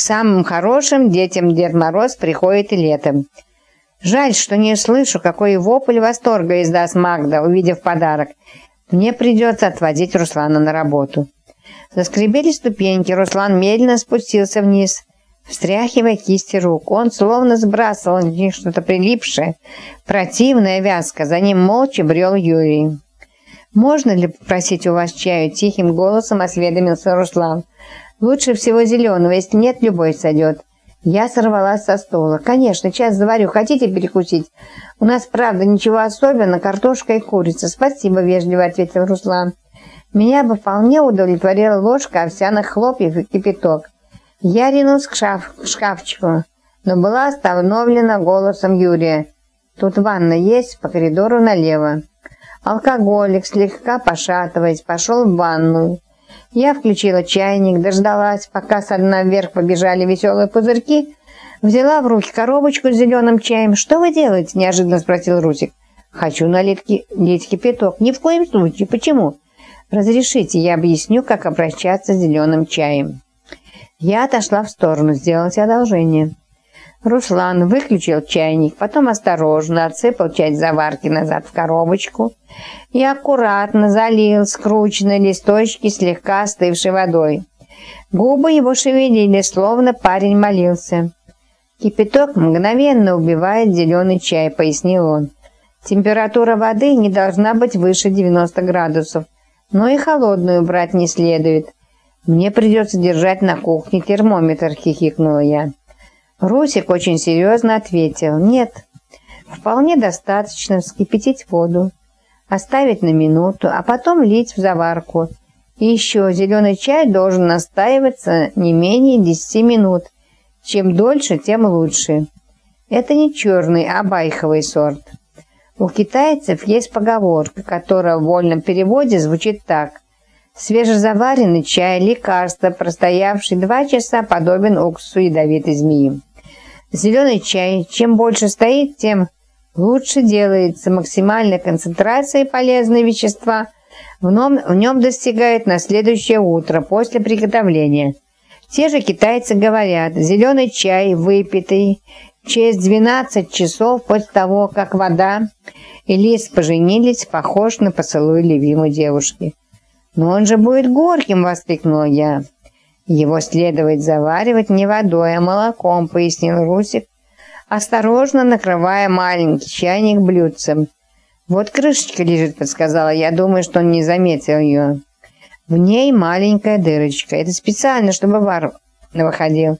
самым хорошим детям Дед Мороз приходит и летом. Жаль, что не слышу, какой вопль восторга издаст Магда, увидев подарок. Мне придется отводить Руслана на работу. Заскребели ступеньки, Руслан медленно спустился вниз, встряхивая кисти рук. Он словно сбрасывал них что-то прилипшее, противная вязка. За ним молча брел Юрий. «Можно ли попросить у вас чаю?» – тихим голосом осведомился Руслан. «Лучше всего зеленого, если нет, любой сойдет». Я сорвалась со стола. «Конечно, час заварю. Хотите перекусить? У нас, правда, ничего особенного, картошка и курица». «Спасибо», – вежливо ответил Руслан. «Меня бы вполне удовлетворила ложка овсяных хлопьев и кипяток». Я ринулась к, шаф к шкафчику, но была остановлена голосом Юрия. «Тут ванна есть, по коридору налево». Алкоголик, слегка пошатываясь, пошел в ванную. Я включила чайник, дождалась, пока со дна вверх побежали веселые пузырьки, взяла в руки коробочку с зеленым чаем. «Что вы делаете?» – неожиданно спросил Русик. «Хочу налить лить кипяток». «Ни в коем случае. Почему?» «Разрешите, я объясню, как обращаться с зеленым чаем». Я отошла в сторону, сделать одолжение. Руслан выключил чайник, потом осторожно отсыпал часть заварки назад в коробочку и аккуратно залил скрученные листочки слегка остывшей водой. Губы его шевелили, словно парень молился. «Кипяток мгновенно убивает зеленый чай», — пояснил он. «Температура воды не должна быть выше 90 градусов, но и холодную брать не следует. Мне придется держать на кухне термометр», — хихикнула я. Русик очень серьезно ответил «Нет, вполне достаточно вскипятить воду, оставить на минуту, а потом лить в заварку. И еще зеленый чай должен настаиваться не менее 10 минут. Чем дольше, тем лучше. Это не черный, а байховый сорт. У китайцев есть поговорка, которая в вольном переводе звучит так. Свежезаваренный чай – лекарство, простоявший два часа, подобен уксусу ядовитой змеи. Зеленый чай, чем больше стоит, тем лучше делается. Максимальная концентрация полезные вещества в нем, в нем достигает на следующее утро после приготовления. Те же китайцы говорят, зеленый чай, выпитый через 12 часов после того, как вода и лист поженились, похож на поцелуй любимой девушки. «Но он же будет горьким!» – воскликнула я. Его следует заваривать не водой, а молоком, пояснил Русик, осторожно накрывая маленький чайник блюдцем. Вот крышечка лежит, подсказала. Я думаю, что он не заметил ее. В ней маленькая дырочка. Это специально, чтобы вар выходил.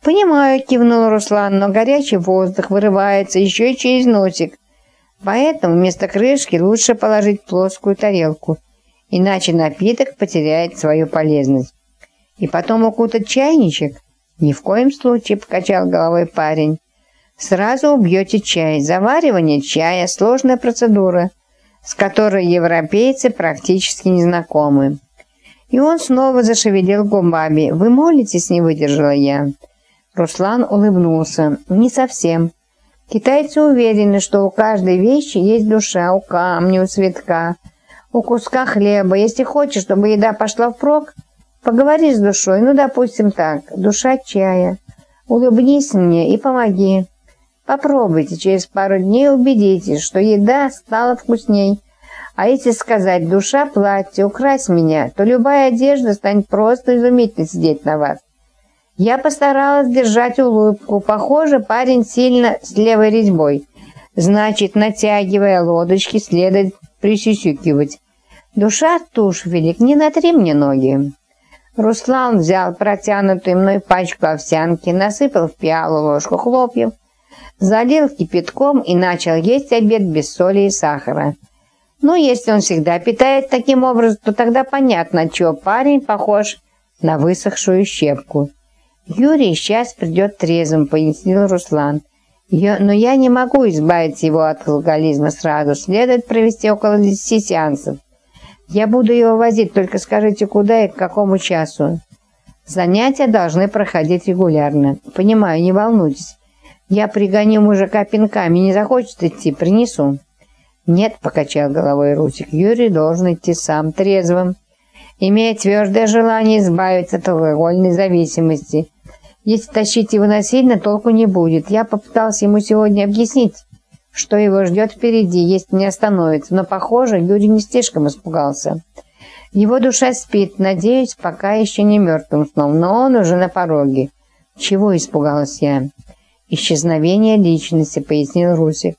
«Понимаю», — кивнул Руслан, «но горячий воздух вырывается еще через носик. Поэтому вместо крышки лучше положить плоскую тарелку, иначе напиток потеряет свою полезность. И потом укутать чайничек? Ни в коем случае, покачал головой парень. Сразу убьете чай. Заваривание чая – сложная процедура, с которой европейцы практически не знакомы. И он снова зашевелил губами. «Вы молитесь?» – не выдержала я. Руслан улыбнулся. «Не совсем. Китайцы уверены, что у каждой вещи есть душа, у камня, у цветка, у куска хлеба. Если хочешь, чтобы еда пошла впрок – Поговори с душой, ну, допустим так, душа чая. Улыбнись мне и помоги. Попробуйте, через пару дней убедитесь, что еда стала вкусней. А если сказать «душа платье, укрась меня», то любая одежда станет просто изумительно сидеть на вас. Я постаралась держать улыбку. Похоже, парень сильно с левой резьбой. Значит, натягивая лодочки, следует присюсюкивать. Душа тушь велик, не натри мне ноги. Руслан взял протянутую мной пачку овсянки, насыпал в пиалу ложку хлопьев, залил кипятком и начал есть обед без соли и сахара. Ну, если он всегда питает таким образом, то тогда понятно, чего парень похож на высохшую щепку. «Юрий сейчас придет трезвым», — пояснил Руслан. «Но я не могу избавить его от алкоголизма сразу. Следует провести около 10 сеансов. Я буду его возить, только скажите, куда и к какому часу. Занятия должны проходить регулярно. Понимаю, не волнуйтесь. Я пригоню мужика пинками, не захочет идти, принесу. Нет, покачал головой Русик, Юрий должен идти сам, трезвым, имея твердое желание избавиться от алкогольной зависимости. Если тащить его насильно, толку не будет. Я попытался ему сегодня объяснить, что его ждет впереди, если не остановится, но, похоже, Юрий не слишком испугался. Его душа спит, надеюсь, пока еще не мертвым сном, но он уже на пороге. Чего испугалась я? Исчезновение личности, пояснил Русик.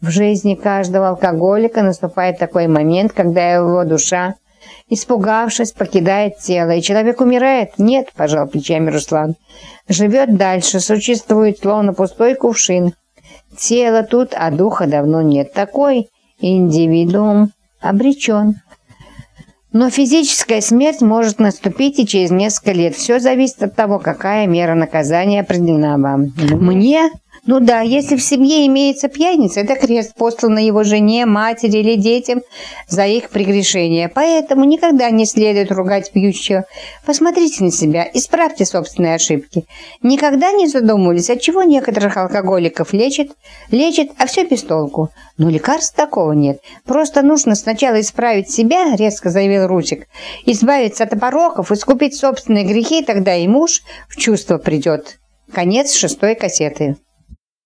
В жизни каждого алкоголика наступает такой момент, когда его душа, испугавшись, покидает тело, и человек умирает. Нет, пожал плечами Руслан. Живет дальше, существует, словно пустой кувшин. Тело тут, а духа давно нет. Такой индивидуум обречен. Но физическая смерть может наступить и через несколько лет. Все зависит от того, какая мера наказания определена вам. Мне ну да, если в семье имеется пьяница, это крест послан его жене, матери или детям за их прегрешение. Поэтому никогда не следует ругать пьющего. Посмотрите на себя, исправьте собственные ошибки. Никогда не задумывались, от чего некоторых алкоголиков лечат, лечат, а все без толку. Но лекарств такого нет. Просто нужно сначала исправить себя, резко заявил Русик, избавиться от пороков, искупить собственные грехи, тогда и муж в чувство придет. Конец шестой кассеты.